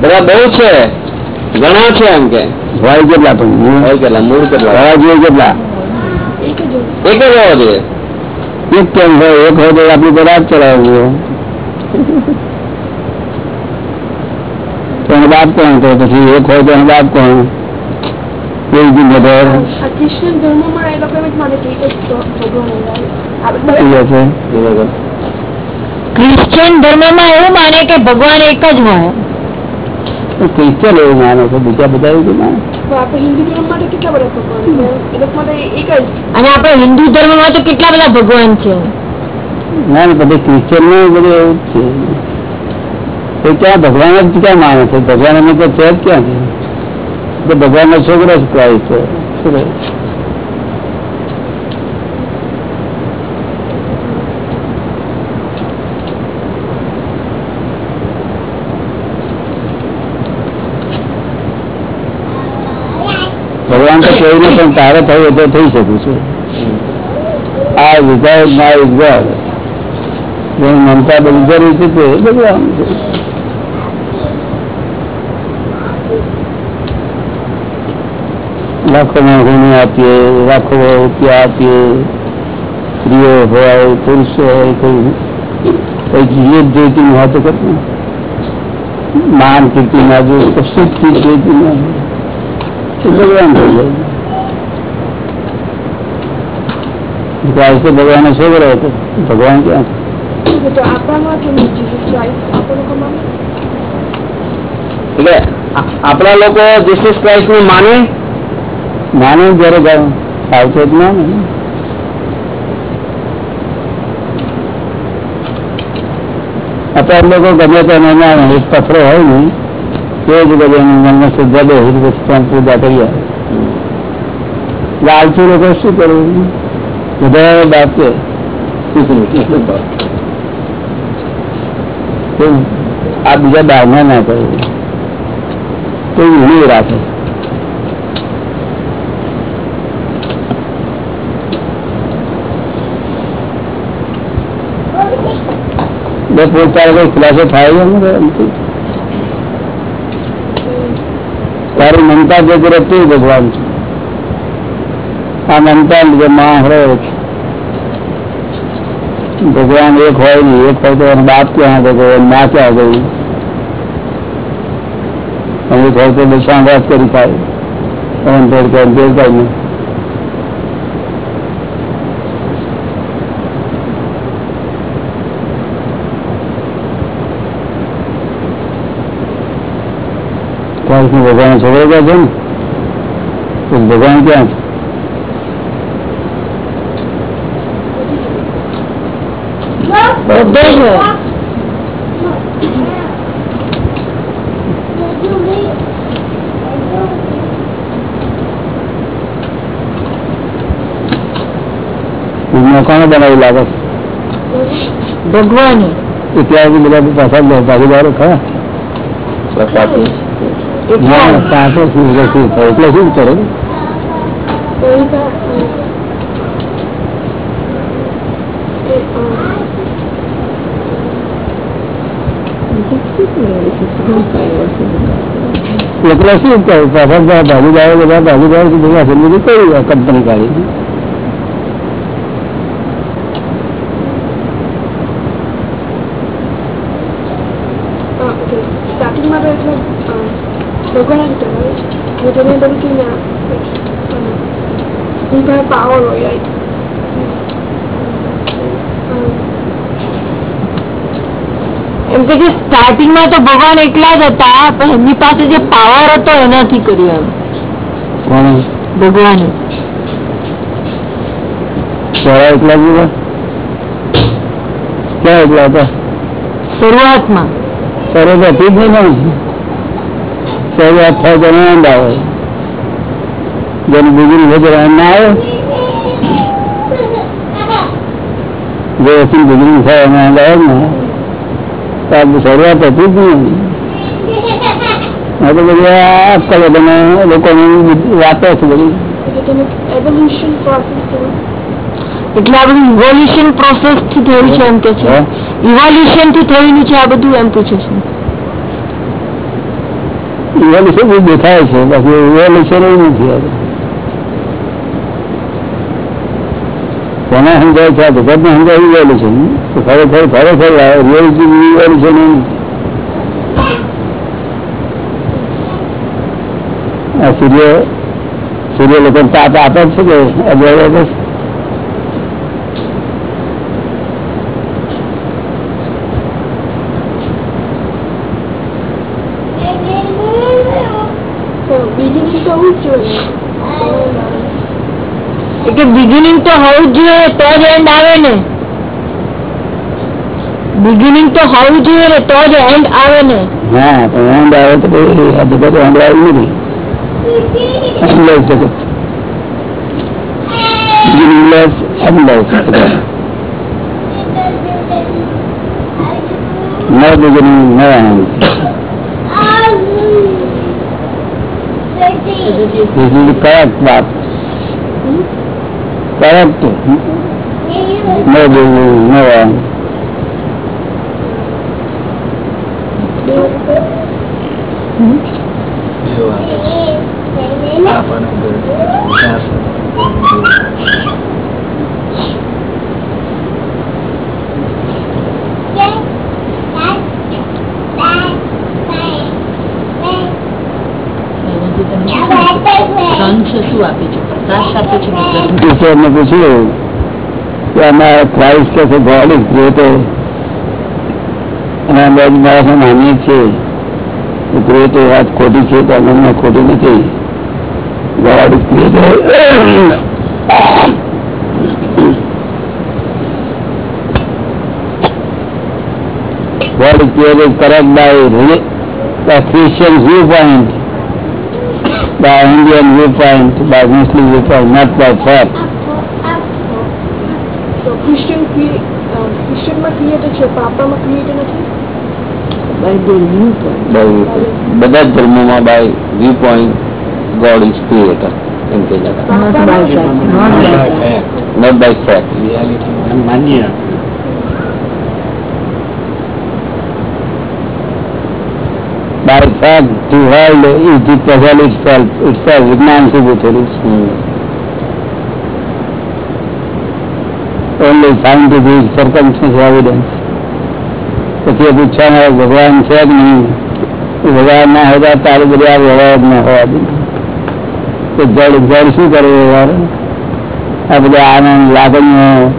બધા બહુ છે. ઘણા છે એમ કે. હોય કેટલા પણ? હોય કેટલા? મૂળ કેટલા? હોવા જોઈએ કેટલા? એક જ હોવો જોઈએ. એક કેમ હોય એક હોય તો આપણી તો રાત ચલાવવું જોઈએ તો એનો બાપ કોણ તો પછી એક હોય તો એનો બાપ કોણ? એ જ બધો આ ક્રિશ્ચન ધર્મમાં એ લોકો એમ જ માને કે એક જ ભગવાન હોય. આપણે થઈ બધા જશે બરોબર. ક્રિશ્ચિયન ધર્મમાં એવું માને કે ભગવાન એક જ હોય. ક્રિશ્ચન એવું માને છે? બીજા બધા એવું માને? અને આપણે હિન્દુ ધર્મ માટે કેટલા બધા ભગવાન એ લોકો માટે એક જ. અને આપણે હિન્દુ ધર્મમાં તો કેટલા બધા ભગવાન છે? ના ને બધે ક્રિશ્ચનનું બધું એવું જ છે. ત્યાં ક્યાં ભગવાન જ ક્યાં માને છે? ભગવાન અમે તો છે જ ક્યાં છે ભગવાન નો છોકરો જ ક્રાઇસ્ટ છે શું કહે? ભગવાન તો કોઈને પણ તારે થયું તો થઈ શકું છું. આ વિધાઉટ માય જેની મમતા બધી જરૂર છે તે ભગવાન લાખો ગુણ આપીએ લાખો રૂપિયા આપીએ. સ્ત્રીઓ હોય, પુરુષ હોય, કોઈ કઈ જીએ જ જોઈતી હોય તો કરતું. માન કીર્તિ ના જોઈએ કશું જ ચીજ જોઈતી ના ભગવાન થઈ જાય ક્રાઇસ્ટ તો ભગવાનનો છોકરો હતો ભગવાન ક્યાં છે? તો આપણામાં કેમ જીસસ ક્રાઇસ્ટ આપણે લોકો માને એટલે આ- આપણા લોકો જીસસ ક્રાઇસ્ટ ને માને માને જયારે ગાવ સાવચેત ના ને અત્યારે લોકો ગમે તે એને માને એક પથરો હોય ને તે જ મનમાં શ્રદ્ધા દે પછી પૂજા કરીએ. લાલચુ લોકો શું કરવું? બધા બાપે આ બીજા દાવના ના કરે તો ઊંડી રાખે. બે પોત ખુલાસો થાય છે એમ એમથી? તારી મમતા જે કરે તે ભગવાન છે. આ મમતા જે માં ભગવાન એક હોય નહીં એક હોય તો એનો બાપ ક્યાં ગયો મા ક્યાં ગયું અમુક હોય તો વાત કરી થાય એમ ભેડ કરે ભેડ થાય નહીં ક્યાંક ભગવાન છોડે ગયા છે ને ભગવાન ક્યાં છે? કોને બનાવી લાગે? ભગવાન. એટલા બધા પાછા ભાગીદારો ખરા. પાસે શું એટલે શું કરો એટલે શું કહ્યું પાછા ભાગીદારો બધા ભાગીદારો બધા સમજી કંપની કાઢી અ, ઓકે. સ્ટાર્ટિંગમાં તો એટલે અ, ભગવાન જ કહેવાય અને તેને બધું કે ના એની પાસે પાવર હોય રાઈટ એમ કે જે સ્ટાર્ટિંગમાં તો ભગવાન એકલા જ હતા પણ એમની પાસે જે પાવર હતો એનાથી કર્યું એમ. ભગવાન. એકલા જ ક્યાં એકલા હતા? શરૂઆતમાં. શરૂઆત હતી જ નહીં. શરૂઆત થાય તો આનંદ આવે. જેનું બીજું વગર આનંદ ના આવે. જે વસ્તુ બીજું થાય એને આનંદ આવે ને તો આ શરૂઆત હતી જ નહીં. આ તો બધી આ આજકાલ લોકોની વાતો છે બધી. એટલે આ બધું ઇવોલ્યુશન પ્રોસેસથી થયું છે એમ કે છે? ઇવોલ્યુશનથી થયેલું છે આ બધું એમ પૂછે છે. ઇવોલ્યુશન દેખાય છે બાકી ઇવોલ્યુશન એવું નથી આ કોને સમજાય છે? આ જગતને સમજાય ઇવોલ્યુશન તો ખરેખર ખરેખર રિયાલિટી જીવી ગયેલું છે નહીં આ સૂર્ય સૂર્ય લોકો તાપ આપે છે કે અજવાળે તો બિગિનિંગ તો એ કે બિગિનિંગ તો હોવું જ જોઈએ તો જ એન્ડ આવે ને બિગિનિંગ તો હોવું જોઈએ ને તો જ એન્ડ આવે ને હા તો એન્ડ આવે તો આ જગત એન્ડ આવ્યું નથી જગત endless જગત No beginning, no. This is the correct path. Correct. No beginning, no end. અંશ શું આપે છે પ્રકાશ આપે છે કે ગરમી? ટીચરને પૂછ્યું કે આમાં ક્રાઇસ્ટ કે છે ગોડ ઇઝ ગ્રેટર માનીએ છીએ ગ્રેટ એ વાત ખોટી છે તો અમને ખોટી નથી. God is greater God is created by Indian viewpoint, by Muslim viewpoint, not by fact. તો ક્રિશ્ચિયન ક્રિશ્ચિયનમાં ક્રિએટર છે પાપામાં ક્રિએટર નથી By their viewpoint. by બધા જ ધર્મોમાં by viewpoint God is creator એમ કહી જતા Not by fact. Not by fact. Not by fact માન્ય By fact, to hold is the puzzle itself, itself, વિજ્ઞાન શું પૂછેલું only scientific circumstantial evidence. પછી એ પૂછવામાં આવે, ભગવાન છે કે નહીં. ભગવાન ના હોય તો તારે બધી આ વ્યવહાર ના હોવા દે. તો જળ જળ શું કરે વ્યવહાર? આ બધા આનંદ લાગણીઓ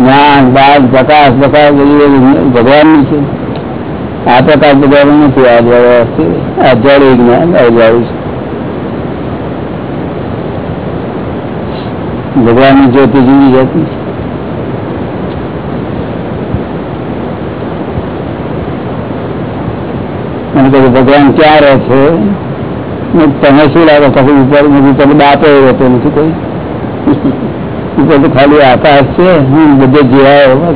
જ્ઞાન બાદ પ્રકાશ પ્રકાશ બધું ભગવાનનું છે. આ પ્રકાર બધાનું નથી આ વ્યવહાર છે આ જળ વિજ્ઞાન અજાયું છે. જ્યોતિ જુદી જતી ભગવાન ક્યાં રહે છે? તમે શું લાગે કશું મેં કીધું, તમે બાપે રહેતો નથી કોઈ. ઉપર તો ખાલી આકાશ છે હું બધે જીવાયો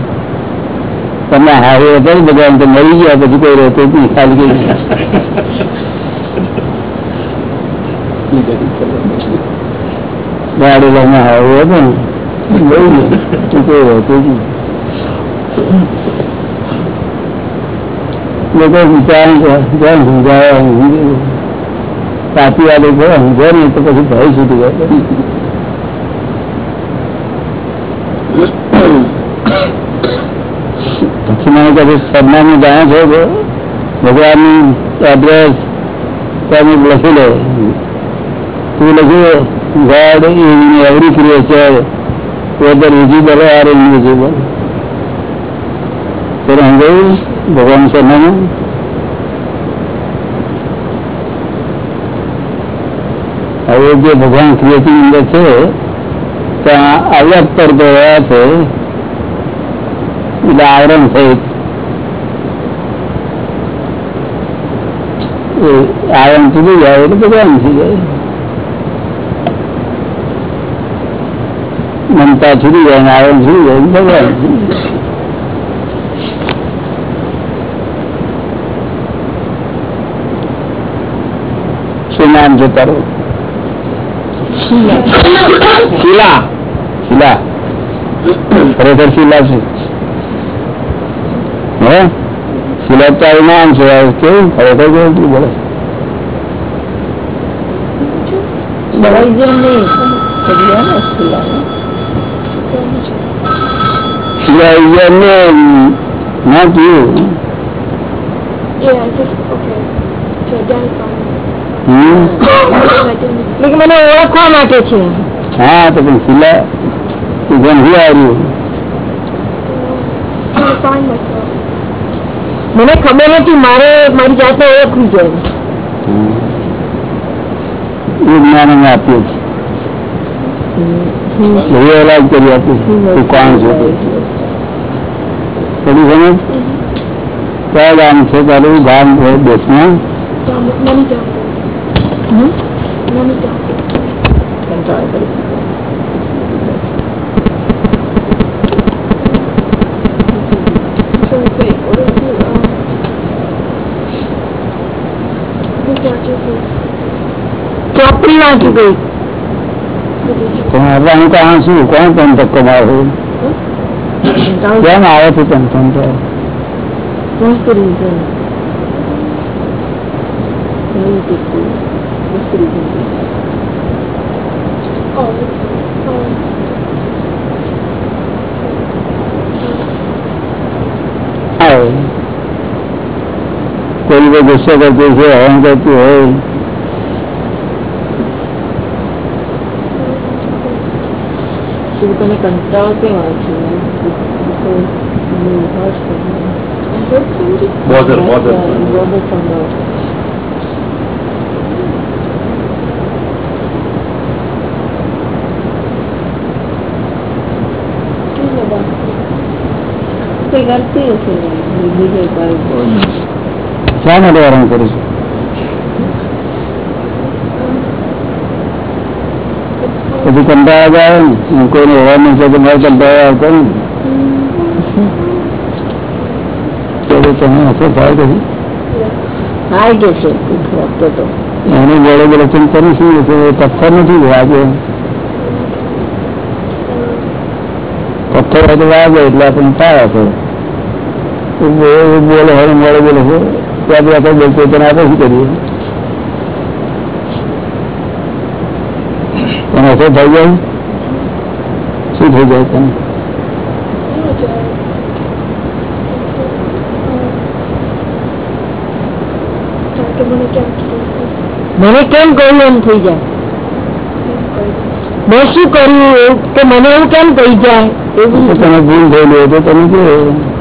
તમે હારી ને ભગવાન તો મરી ગયા, પછી કોઈ રહેતો જ ખાલી કઈ ગાડી લઈને હારે હતો ને કોઈ રહેતો નહીં. લોકો વિચાર જ્યાં સમજાવે સાચી વાત છે નહીં, તો પછી ભય છૂટી જાય. મને કહે સરનામું જાણે છો ભગવાનનું એડ્રેસ લખી લે. તું લખ્યું God in every creature whether visible or invisible ભગવાન સરનામું હવે જે ભગવાન ક્રિએટિવ અંદર છે, ત્યાં અવ્યક્ત પડતો રહ્યા છે, એટલે આવરણ સહિત એ આવરણ તૂટી જાય એટલે મમતા છૂટી જાય. ને આવરણ છૂટી જાય ભગવાન શું નામ છે તારું? શીલા. શીલા. ખરેખર શીલા છે. હે? તારું નામ છે કેવું ખરેખર તું બોલે not you. Yeah, just, okay. Hmm? મને ઓળખવા માટે છે હા તો પણ who are you? મને ખબર નથી મારે મારી જાતને ઓળખવી જોઈએ. જ્ઞાન અમે આપ્યું છે રિયલાઇઝ કરી આપ્યું તું કોણ છે. થોડી સમજ? કયા ગામ છે તારું? ગામ છે દેશમાં. કંટાળો કરી So wait, what is it? Um, who's that just is? ચોપડી વાંચી ગઈ તો આપવાનું કારણ શું કોણ પણ ધક્કો મારો? કેમ આવે છે તમ તમ કોઈ કોઈ ગુસ્સો કરતું છે હરણ કરતું હોય શું તને કંટાળો કેમ આવે છે Because you hurt someone. I heard somebody. Bother, bother. Yeah, you bother someone. Give me that. તે કરતી હશે ને, બીજે કાંઈ. શા માટે હરણ કરું છું It's પછી કંટાળા જાય ને. કોઈને હોવા નહીં છે તો મારે કંટાળા આવતો ને તમે અસર થાય એની જોડે શું એ પથ્થર નથી વાગે. પથ્થર હોય તો વાગે એટલે આપણને બો- એ બોલે હવે મોડે બોલે છે. ત્યાં બી આપણે બોલતો તને આપણે શું કરીએ? તને અસર થઈ જાય. શું થઈ જાય તને? મને કેમ કહ્યું એમ થઈ જાય? મેં શું કર્યું? કે મને એવું કેમ કહી જાય? એવું તમે ભૂલ થયેલું હતું તો તમે કે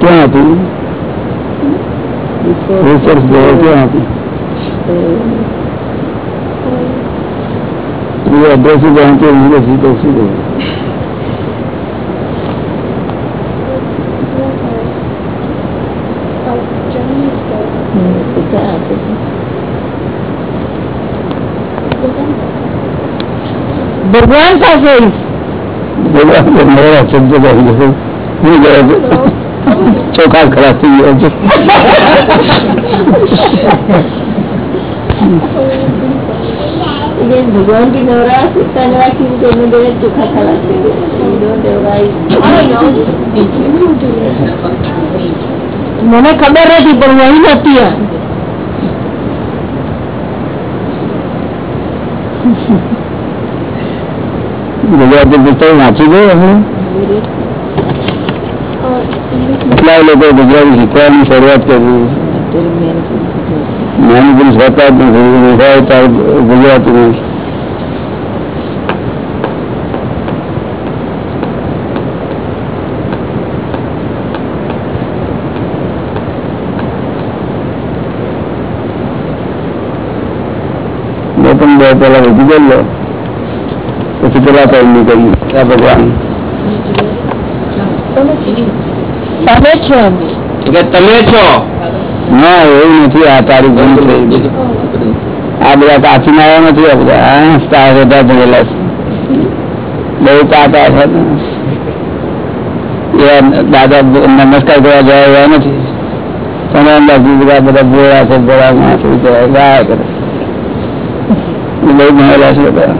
ક્યાં હતી? ક્યાં હતી? એડ્રેસ જાણતી નથી તો શું કહું Japanese ભગવાન પાસે ભગવાન મારા શબ્દ કહી ગયો ચોખા ખરાબ થઈ ગયો છે ભગવાનથી નવરા સુતાને રાખીને તો એમને ચોખા ખરાબ થઈ મને ખબર નથી પણ હું અહીં નથી આ. ગુજરાતી પુસ્તક વાંચી ગયો અમે કેટલા લોકો ગુજરાતી શીખવાની શરૂઆત કરી નાની પુરુષ હોતા ગુજરાતી પેલા વધી ગયેલો પછી પેલા ટાઈમની ભગવાન. તમે છો એટલે તમે છો? ના એવું નથી આ તારી થઈ આ બધા કાચી આવ્યા નથી આ બધા સ્ટાર બધા ભરેલા છે. બહુ કાકા છે ને. દાદા નમસ્કાર કરવા જવા એવા નથી. તમે એમ લાગ્યું બધા બોળા છે બોળા માણસો ગયા ગાયા કરે. બહુ ભણેલા છે બધા.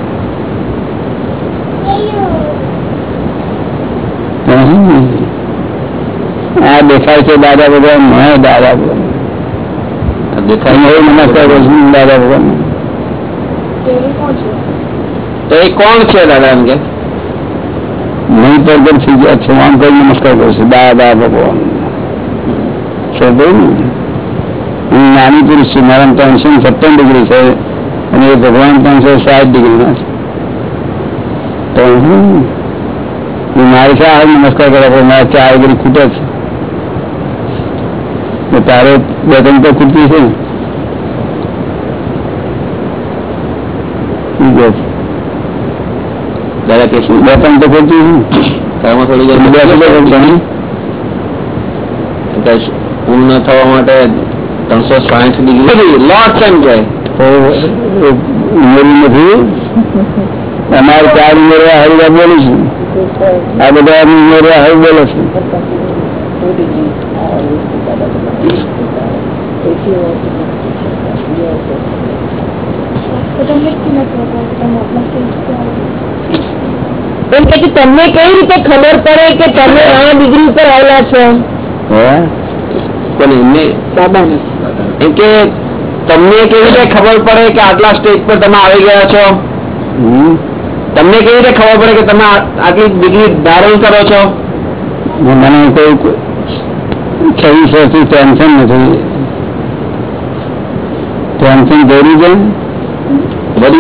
હમ. આ દેખાય છે દાદા ભગવાન મળે દાદા ભગવાન આ દેખાય હું નમસ્કાર કરું છું દાદા ભગવાન તેની કોણ છે તો એ કોણ છે દાદા એમ કે નહીં પ્રગટ થઈ ગયા છે આમ કરી નમસ્કાર કરું છું દાદા ભગવાન છે ભાઈ ને હું નાની પુરુષ છું મારા ત્રણસો ને સત્તર ડિગ્રી છે અને એ ભગવાન ત્રણસો સાઠ ડિગ્રીના છે તો હું હું મારી શા હાલ નમસ્કાર કરવા પણ મારા ચાર ડિગ્રી ખૂટે છે તો તારે બે ત્રણ તો ખૂટતી છે. દાદા કે શું? બે ત્રણ તો ખૂટતી છે પૂર્ણ થવા માટે ત્રણસો સાઠ ડિગ્રી. લોટ એમ કે તો ઉમેરી નથી અમારે ચાર ઉમેરવા હરિભા બોલું છું. આ બધા ઉમેરવા હરિ બોલો છે. એમ કે તમને કઈ રીતે ખબર પડે કે તમે આ ડિગ્રી ઉપર આવેલા છો? એમ કે તમને કેવી રીતે ખબર પડે કે આટલા સ્ટેજ પર તમે આવી ગયા છો. તમને કેવી રીતે ખબર પડે કે તમે આટલી ડિગ્રી ધારણ કરો છો? મને કોઈ છવ્વીસ વર્ષથી ટેન્શન નથી. ટેન્શન દોરી છે? all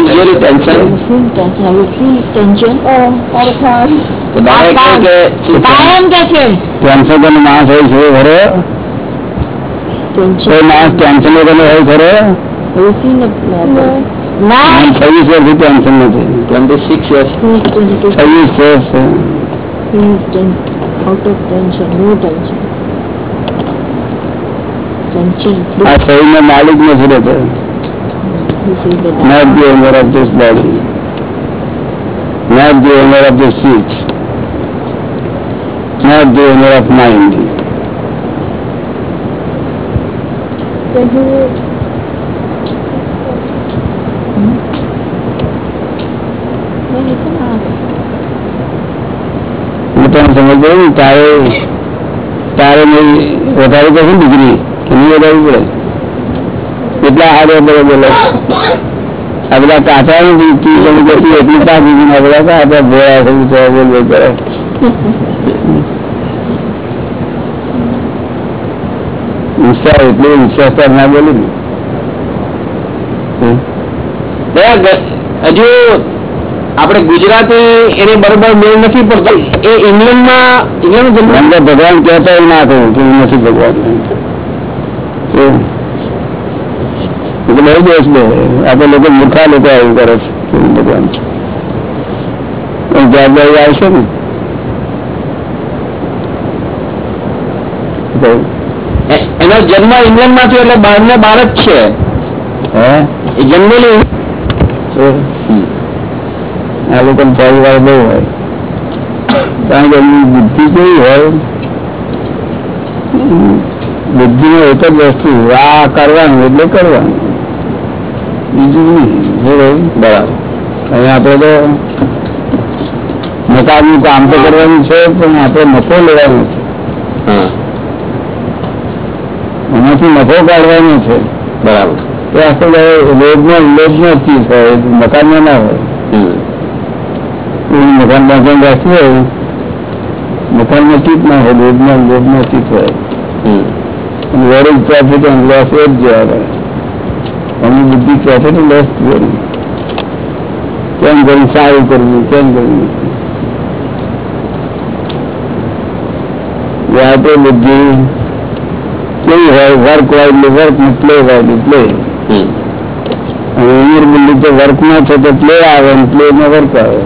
the time. તો કે કાયમ કે છે. ટેન્શન તને માણસ હોય છે ખરો? કોઈ માણસ ટેન્શન વગરનો હોય ખરો? છવ્વીસ વર્ષથી ટેન્શન નથી. ટ્વેન્ટી સિક્સ યર્સ છવ્વીસ વર્ષ છે. out of tension, no tension. Tension, આ શરીરનો માલિક નથી રહેતો this is the not the owner of this body not the owner of this seat not the owner of mind Then who is? Well, you can ask. હું તને સમજ પડે ને તારે તારે નહીં વધારે પડશે ને ડિગ્રી કે નહીં વધારવી પડે એટલા હારે બધે બોલો આ બધા તું એટલી છે ને બધા કાચા ભોળા છે, બિચારા બોલ બોલ વિશ્વાસ એટલો વિશ્વાસ ના બોલી ને. હજુ આપણે ગુજરાતી એને બરોબર મેળ નથી પડતો. એ ઇંગ્લેન્ડમાં ઇંગ્લેન્ડ ભગવાન કહેતા ના કહું કે નથી ભગવાન એવું. એટલે બહુ દોષ આપણે લોકો મૂર્ખા લોકો આવું કરે છે ભગવાન જવાબદારી આવશે ને એનો જન્મ ઇંગ્લેન્ડમાં થયો એટલે બાર ને બાર જ છે. જન્મેલી? આ લોકોને પરિવાર બહુ હોય. કારણ કે એમની બુદ્ધિ કેવી હોય? બુદ્ધિ એક જ વસ્તુ આ કરવાનું એટલે કરવાનું. બીજું નહીં. બરાબર. અહીંયા આપણે તો મકાનનું કામ તો કરવાનું છે પણ આપણે નફો લેવાનો છે. એમાંથી નફો કાઢવાનો છે. બરાબર. તો આપણે રોજનો લોભનો ચીજ હોય મકાનમાં ના હોય. એ મકાન બાંધવાનું રાખ્યું હોય મકાનમાં ચીજ ના હોય લોભના લોભના ચીજ હોય. વેરિંગ પ્રોફિટ એન્ડ લોસ એ જ જોવા એમની બુદ્ધિ કહે છે ને લોસ કેમ કરવું સારું કરવું કેમ કરવું વ્યાપે બુદ્ધિ કેવી હોય? વર્ક વાઇડલી વર્ક ને પ્લે હોય પ્લે. અને ઉમેર બુદ્ધિ તો વર્કમાં છે તો પ્લે આવે ને પ્લે માં વર્ક આવે.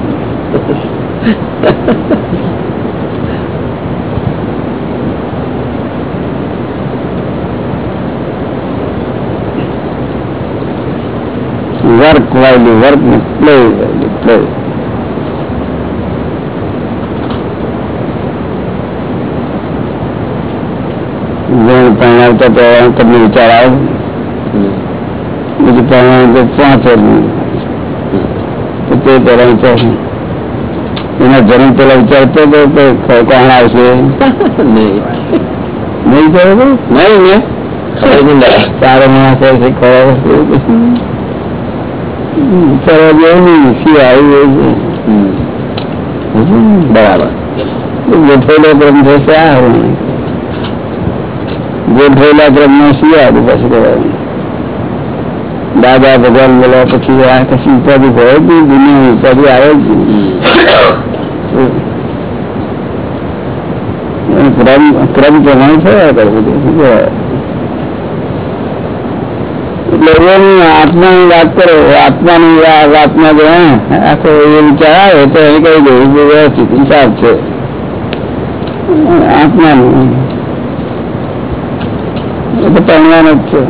વર્ક વર્ક ને પ્લે વાઇડલી પ્લે ગુણ પરણાવતા પહેલા તમને વિચાર આવે. બીજું પરણાવ તો પાંચ વર્ષનું તો તે પહેલા વિચાર એના જન્મ પેલા વિચારતો હતો કોણ આવશે? નહીં. નહીં? નહીં ને ખબર. સારો માણસ હશે ખરાબ હશે એવું કશું નહીં. હમ, વિચારવા જેવું નહીં શું આવ્યું પછી કહેવાય. દાદા ભગવાન બોલા પછી આ કશી ઉપાધિ હોય જ નહીં દુનિયા ઉપાધિ આવે જ ક્રમ ક્રમ પ્રમાણે થયા કરે બધું. શું કહેવાય? એટલે આત્માની વાત કરો, આત્માની વાતમાં જો આખો એ વિચાર આવે તો એને કહી કે વ્યવસ્થિત હિસાબ છે. જ છે.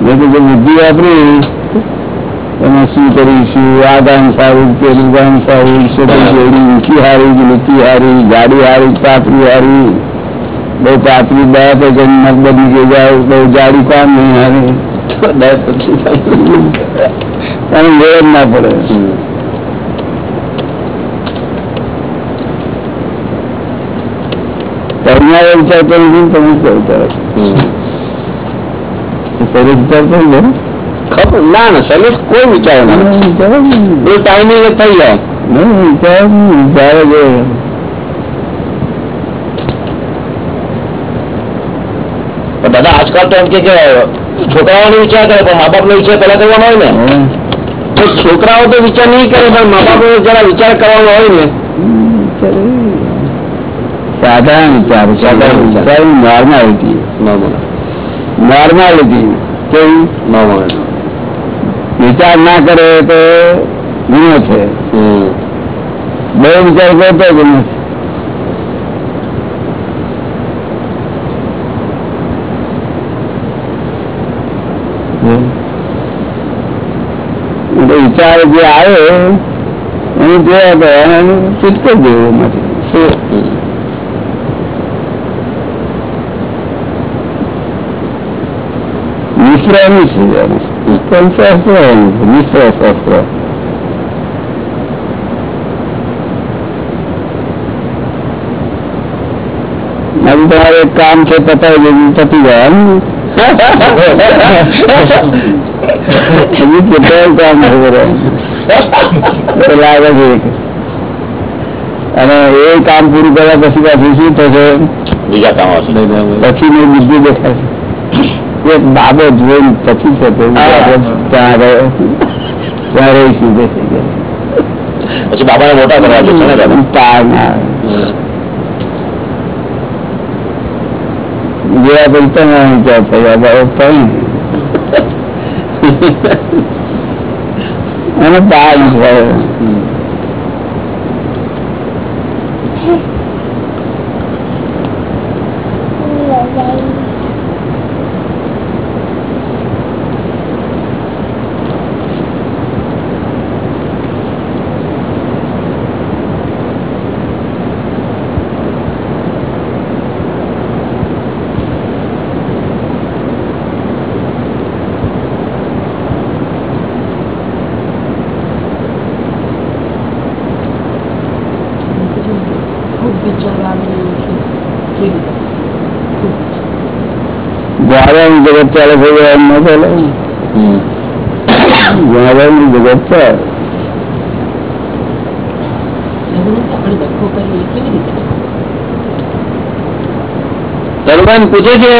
તો જે બુદ્ધિ વાપરી, એમાં શું કરીશું આ ગામ સારું પેલું ગામ સારું ઊંચી હારી નીચી હારી ગાડી હારી પાથરી હારી. બહુ પાતળી દયા તો જન્મ બની ગઈ જાય બહુ જાડી કામ નહીં આવે. મેળ જ ના પડે. હમ. પરમારે વિચાર કરી તમે હમ. શરીર વિચાર કરી ખબર? ના ના શૈલેષ કોઈ વિચાર ના એ ટાઈમિંગ થઈ જાય. વિચાર વિચારે જે પણ દાદા આજકાલ તો એમ કે છોકરાઓનો વિચાર કરે પણ મા બાપનો વિચાર પેલા કરવાનો હોય ને? તો છોકરાઓ તો વિચાર નહીં કરે પણ મા બાપનો જરા વિચાર કરવાનો હોય ને. સાધારણ વિચાર સાધારણ વિચાર. વિચાર નોર્માલિટી નોર્માલિટી કેવી નોર્મલ વિચાર ના કરે તો ગુનો છે. બહુ વિચાર કરતો ગુનો છે હમ. એટલે વિચાર જે આવે એને જોયા અને ચૂટ કરી દેવું એમાંથી મિશ્ર મિશ્ર મિશ્ર શાસ્ત્ર. તમારે કામ છે, પતાવી પતી જાય એમ ને? કામ છે લાગે છે અને એ કામ પૂરું કર્યા પછી પાછું શું થશે? બીજા કામ આવશે. પછી મેં બીજું દેખાશે. એક બાબત જોઈને પછી છે તો ત્યાં રહે. ત્યાં રહીશું. પછી બાબાને મોટા કરવા જશે ને ના જેવા પછી તમે વિચાર થયા. બાબત થઈ અને તાર થાય ખૂબ વિચાર આવે એવું છે કેવી રીતે? જ્ઞાનનું જગત ચાલે છે એ એમ ન ચાલે જ્ઞાનનું જગત ચાલે એવું નથી આપણે ડખો કરીએ કેવી રીતે તરુબેન પૂછે છે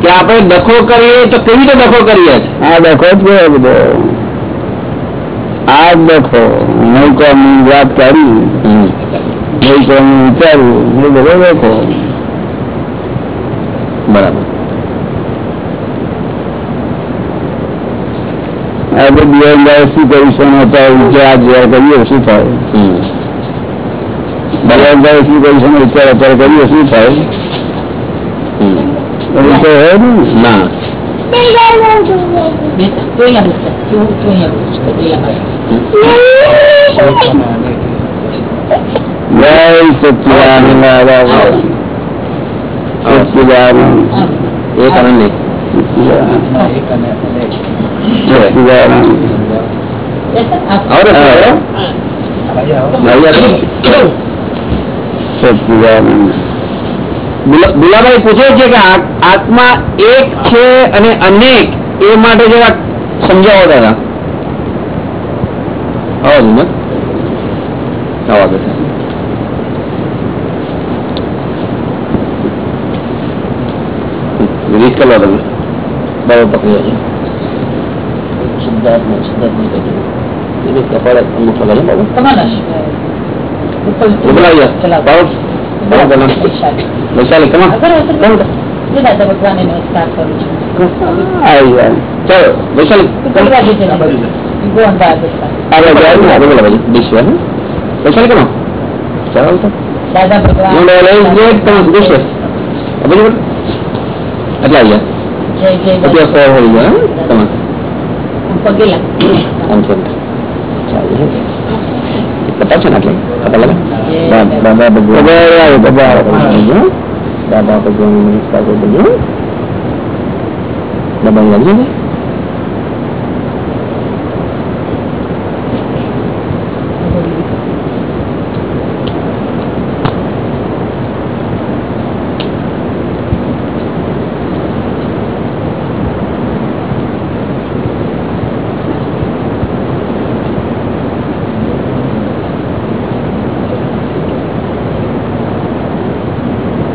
કે આપણે ડખો કરીએ તો કેવી રીતે ડખો કરીએ છે આ ડખો જ કહેવાય બધો આ જ ડખો નહીં કોમની વાત કરી નહીં કોમનું વિચારવું એ બધો ડખો બરાબર. આ બધું દિવસ શું કરીશું અત્યારે વિચાર જ્યાં કરીએ શું થાય? બરાબર શું કરીશું વિચાર અત્યારે કરીએ શું થાય? એવું તો ને? જય સચિદાનંદ સચિદાનંદ. એક આનંદ સચિદાનંદ. આવડે છે? ભાઈ આપણે સચિદાનંદ. દુલાભાઈ પૂછે છે કે આત્મા એક છે અને અનેક એ માટે જરા સમજાવો દાદા. આવો હિંમત આવો કલાક તમે બરાબર પકડી એને કપાળ અંગૂઠો કરે બાબા વૈશાલી કમા જાય ચાલો જાય દાદા ભગવાન હું લઈ ગયો તમે વિશ્વ અબજી બોલ એટલે આવી જય પછી ફોર હોઈ ગયા તમે? છે ને એટલે દાદા ભગવાન. દાદા ભગવાન. દાદા ભગવાન નમસ્કાર કરી દેજો દાદા લાગી જાય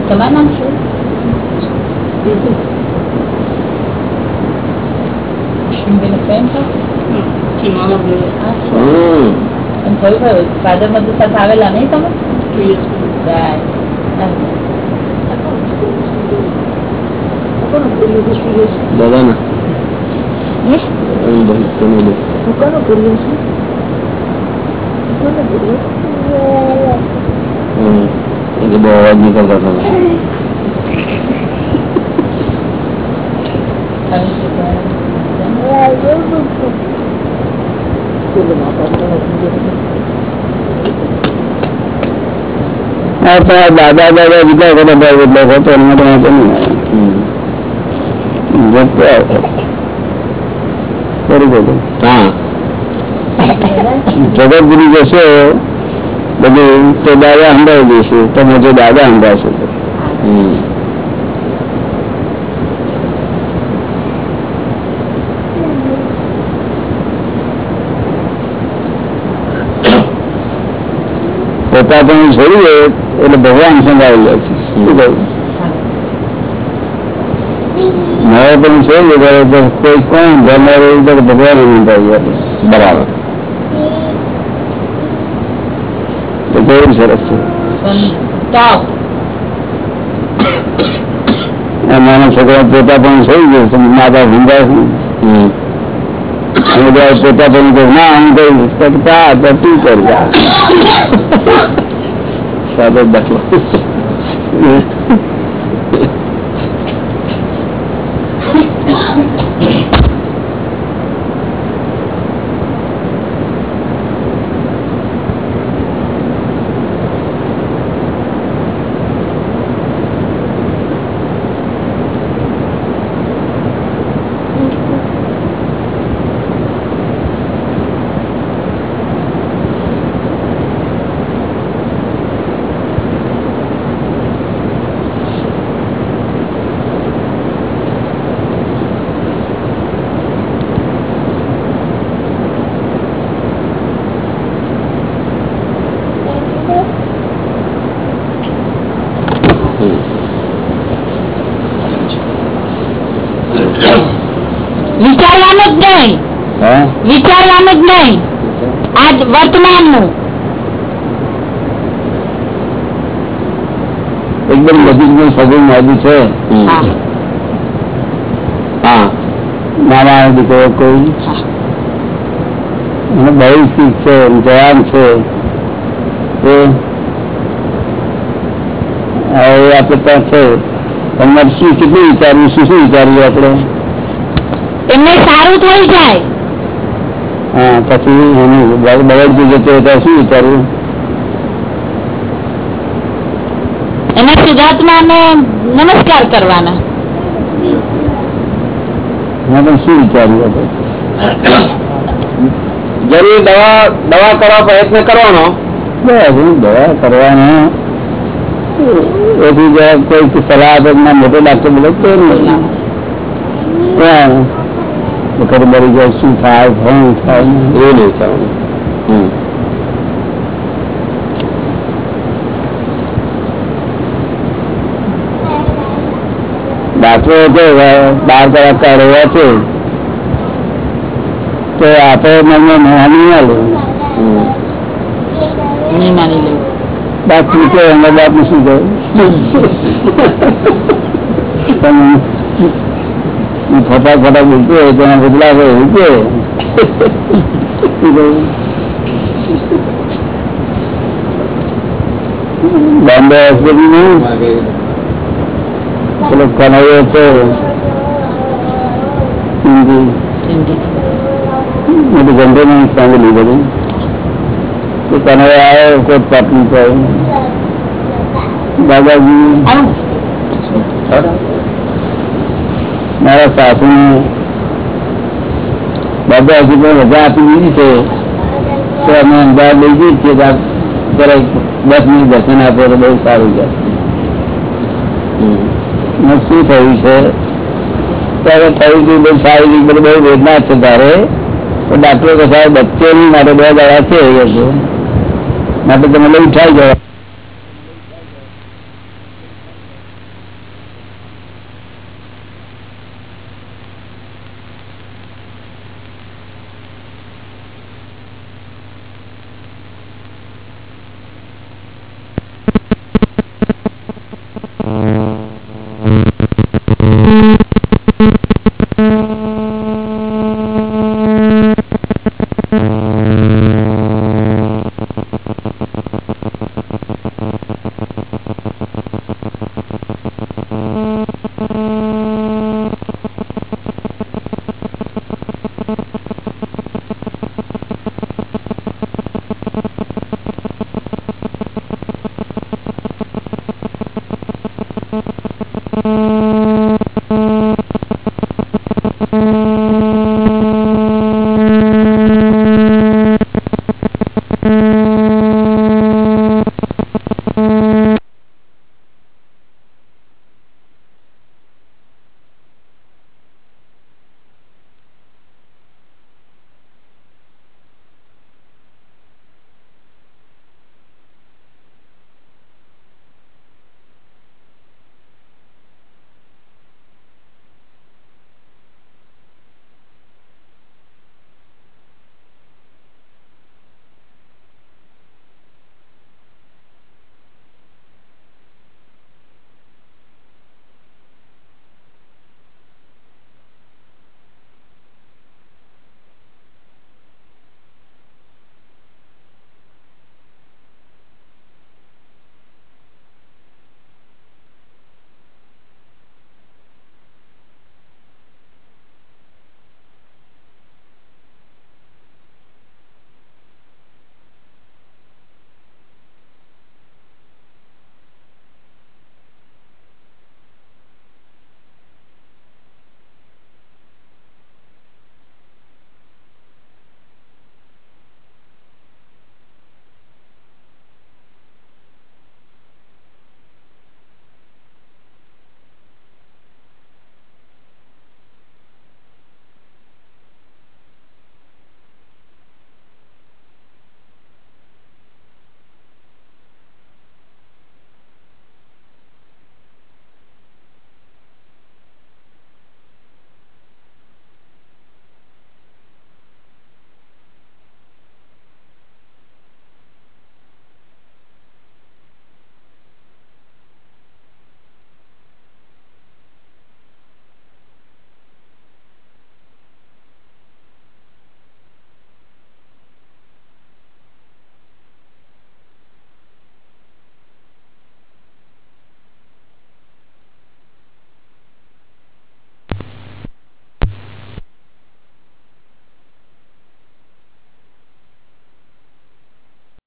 તમારું નામ શું અશ્વિનબેન ફ્રેન્ડ છો હા, છો. હમ એમ થયું ખરું ફાધર આવેલા નહીં તમે. દાદા ના હમ? તમે દો હમ એટલે બહુ અવાજ નીકળતો હતો આવી છે તમારે? આ તો આ દાદા દાદા બીજા બધા ભાઈ એટલે હતો એના માટે નહીં. કરી જગતગુરુ જશે બધું તો દાદા સંભાળી દઈશું. તમે જો દાદા સંભાળશો. પોતા તમે છોડી દે એટલે ભગવાન સંભાળી જાય છે. શું કહ્યું મારે પણ છોડી કોઈ કોણ ઘરમાં રહ્યું તો ભગવાન સંભાળી આપે. બરાબર. તો કેવું સરસ છે? આ નાના છોકરા પોતા પણ થઈ ગયો માતા બધા પોતા પણ ના આમ કઈ તો કર. સાદો દાખલો વિચારવાનું જ નહીં હા વિચારવાનું જ નહીં. આજ વર્તમાનનું. એકદમ નજીકનું સગું મોજું છે. હા. દીકરો કોઈ. બહુ શીખ છે જવાન છે. એ આપણે ત્યાં છે. તમારે શું કેટલું વિચારવું શું શું વિચારવું આપણે? એમને સારું થઈ જાય. પછી એનું બગડ જતો હોય તો શું વિચારવું? શુદ્ધાત્માને નમસ્કાર કરવાના. મેં પણ શું વિચાર્યું હતું જરૂર દવા દવા કરવા પ્રયત્ન કરવાનો. બસ હું દવા કરવાનો. એથી જો કોઈ સલાહ આપે ના મોટો ડાક્ટર બોલે તો નહીં ત્યાં વખત મરી જાય શું થાય શું થાય એ નહીં વિચારવાનું હમ. હતો બાર કલાક રહ્યા છે તો આપણે મને માની લેવું બાકી કે એમના બાપનું શું કહ્યું ખોટા ખોટા બોલતો હોય તો એના બદલા હોય બોમ્બે હોસ્પિટલ હોસ્પિટલમાં પેલો કનૈયો હતો. બધું ગંધેની ફેમિલી બધું. તો કનૈયો આવ્યો પાટનું કહ્યું દાદાજી. મારા સાસુને દાદાજી પણ રજા આપી દીધી છે. તો અમે અમદાવાદ લઈ જઈએ છીએ જરાક દસ મિનિટ દર્શન આપો તો બહુ સારું ને શું થયું છે? ત્યારે થયું કે બહુ શારીરિક બધી બહુ વેદના છે તારે. તો ડાક્ટરો કહે સાહેબ બચ્ચે માટે બે દાડા છે. માટે તમે લઈ ઉઠાઈ જવા